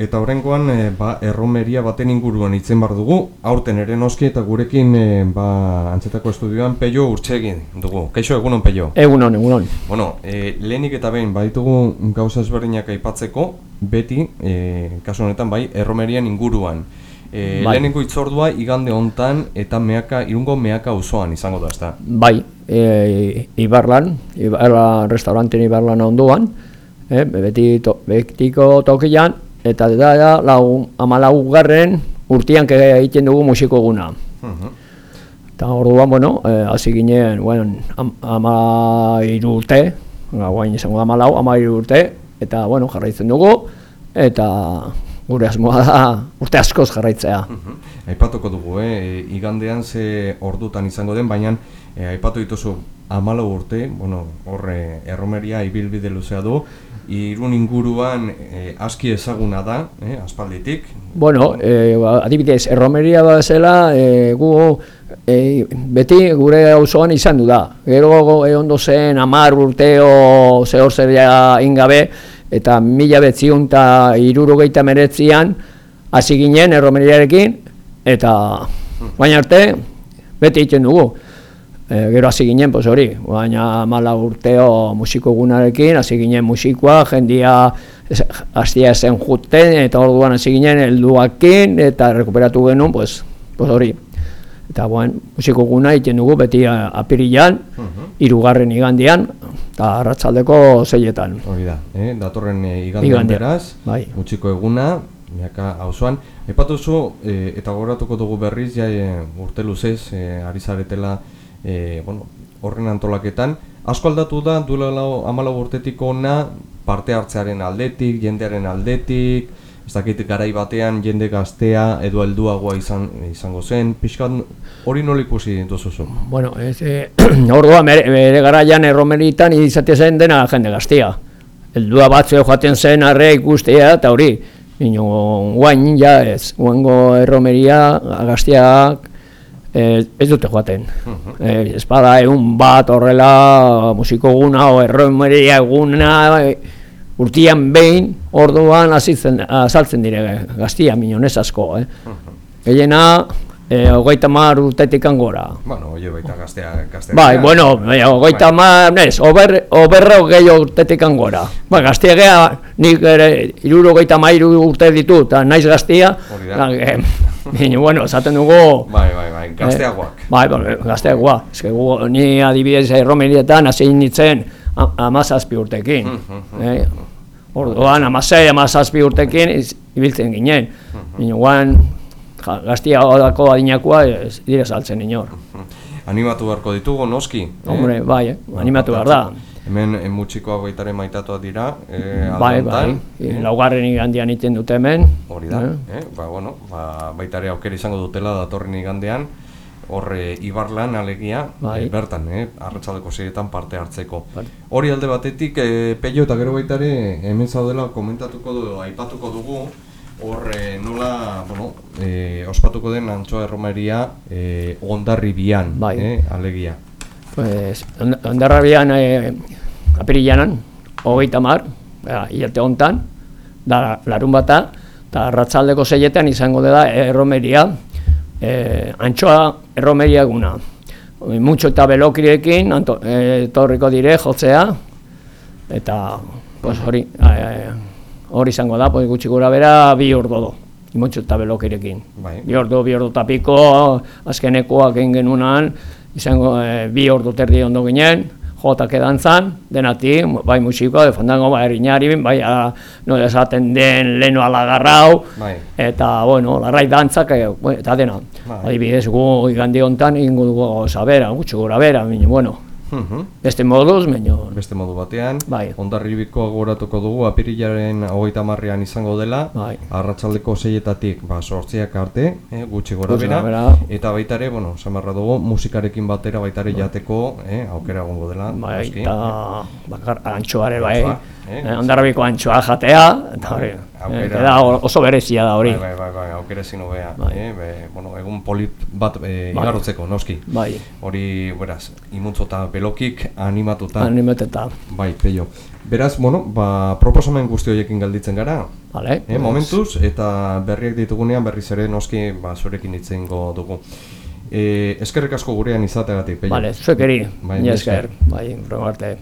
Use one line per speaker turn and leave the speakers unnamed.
eta horrengoan e, ba, erromeria baten inguruan itzen bar dugu, aurten ere noski eta gurekin e, ba, antzetako estudioan peio urtsegin dugu. Kaixo, egunon peio?
Egunon, egunon.
Bueno, e, lehenik eta behin, baditugu gauza ezberdinak aipatzeko, beti, e, kasu honetan bai, erromerian inguruan. E, bai. Lehenengo itzordua igande hontan eta meaka, irungo meaka osoan izango da, ezta?
Bai, e, Ibarlan, Ibarlan, restauranten Ibarlan onduan, eh, beti to, betiko tokian, eta da, da lau, amalau garren urtian egiten dugu musiko guna. Mhm. Eta orduan, bueno, eh, hasi ginen, bueno, am, ama irurte, guain izango da amalau, ama irurte, eta, bueno, jarraitzen dugu, eta gure asmoa da urte askoz jarraitzea.
Mhm. Aipatuko dugu, eh? igandean ze ordutan izango den, baina eh, aipatu dituzu amalau urte, bueno, horre erromeria ibilbide luzea du, irun inguruan eh, aski ezaguna da, eh, aspalditik.
Bueno, eh, adibidez, erromeria da zela, eh, gu eh, beti gure auzoan izan du da. Gero eh, ondo zen amar urteo zehor zeria ingabe, eta mila betzion eta irurogeita meretzian hasi ginen erromeriarekin, eta hmm. baina arte, beti egiten dugu. E, gero hasi ginen, pues hori, baina mala urteo musiko gunarekin, hasi ginen musikoa, jendia hastia zen juten, eta orduan hasi ginen helduakin eta rekuperatu genuen, pues, pues hori. Eta buen, musiko guna iten dugu beti apirilan, uh -huh. irugarren igandian, eta arratzaldeko zeietan.
Hori da, eh? datorren eh, igandian beraz, bai. musiko eguna, miaka hausuan. Epatu zu, eh, eta goratuko dugu berriz, ja, e, urte luzez, e, ari zaretela, e, bueno, horren antolaketan. Asko aldatu da, duela lau, amalau urtetik ona, parte hartzearen aldetik, jendearen aldetik, ez dakit garai batean jende gaztea edo helduagoa izan, izango zen, pixkan hori nola ikusi duzuzu?
Bueno, ez, e, orduan, bere garaian erromeritan izatea zen dena jende gaztea. Heldua batzu joaten zen arre ikustea eta hori, Nino, guain ja ez, guango erromeria gazteak Eh, ez dute joaten. Uh -huh. eh, ez bada egun bat horrela musiko guna o erromeria eguna eh, urtian behin orduan azaltzen dire gaztia minonez asko. Eh. Uh -huh. Eh, hogeita mar urtetik angora.
Bueno, oie baita gaztea, gaztea.
Bai, bueno, bai, hogeita mar, nes, ober, oberro gehi urtetik angora. Ba, gaztea geha, nik ere, iruro hogeita mairu urte ditu, eta naiz gaztea. Bine, bueno, esaten dugu...
Bai, bai, bai, gazteagoak.
Eh, bai, bai, gazteagoak. Ez que gu, ni adibidez erromerietan hasi nintzen amazazpi urtekin. Mm, mm, mm, eh? Orduan, amazai, amazazpi urtekin ibiltzen ginen. Bine, guan, gazteagoako adinakoa ez dire saltzen inor.
Animatu beharko ditugu, noski?
Hombre, eh? bai, eh? animatu behar da.
Hemen en mutxikoa baitaren maitatua dira, eh,
bai, bai, e, laugarren igandian iten dute hemen.
Hori da, eh? eh? ba, bueno, ba, baitare aukera izango dutela datorren igandean, horre Ibarlan alegia, bai. e, bertan, eh, arratsaldeko seietan parte hartzeko. Bai. Hori alde batetik, e, peio eta gero baitare hemen zaudela komentatuko du, aipatuko dugu, horre nola, bueno, e, ospatuko den antxoa erromeria e, ondarri bian, bai. eh, alegia.
Pues, ondarri bian, eh, apirilanan, hogeita mar, hilate hontan, da larun bata, eta ratzaldeko zeietan izango dela erromeria, e, antxoa erromeria eguna. Mucho eta belokiriekin, e, torriko dire, jotzea, eta pues, hori, e, hori izango da, pues, gutxi gura bera, bi ordo do. Mucho eta belokirekin. Bai. Bi ordo, bi ordo tapiko, azkenekoak egin genunan, izango e, bi ordo terdi ondo ginen, jotak edan zan, denati, bai musikoa, de fandango, bai erinari, bai a, no esaten den leno alagarrau, bai. eta, bueno, larrai dantzak, e, eta dena. Bai. Adibidez, gu igandi hontan, ingo dugu zabera, gutxu gura bera, bueno, Mhm. Beste moduz, meño.
Beste modu batean. Bai. Ondarribiko agoratuko dugu apirilaren 30ean izango dela. Bai. Arratsaldeko 6etatik, ba 8 arte, eh, gutxi gora bera. Eta baita ere, bueno, samarra dugu musikarekin batera baita ere bai. jateko, eh, aukera egongo dela.
Bai, eta bakar antxoare bai. Eh, eh Ondarribiko antxoa jatea, eta hori. Aukera, oso berezia da hori.
Bai, bai, bai, bai aukera ezin hobea, bai. eh, be, bueno, egun polit bat eh, bai. igarotzeko, noski. Bai. Hori, beraz, imuntzo ta belokik animatuta.
Animatuta.
Bai, peio. Beraz, bueno, ba, proposamen guzti horiekin galditzen gara.
Vale.
Eh, momentuz, eta berriak ditugunean berriz ere noski ba, zurekin itzengo dugu. E, eskerrik asko gurean izategatik, peio.
Vale, zuekeri. Bai, esker. Bai, arte.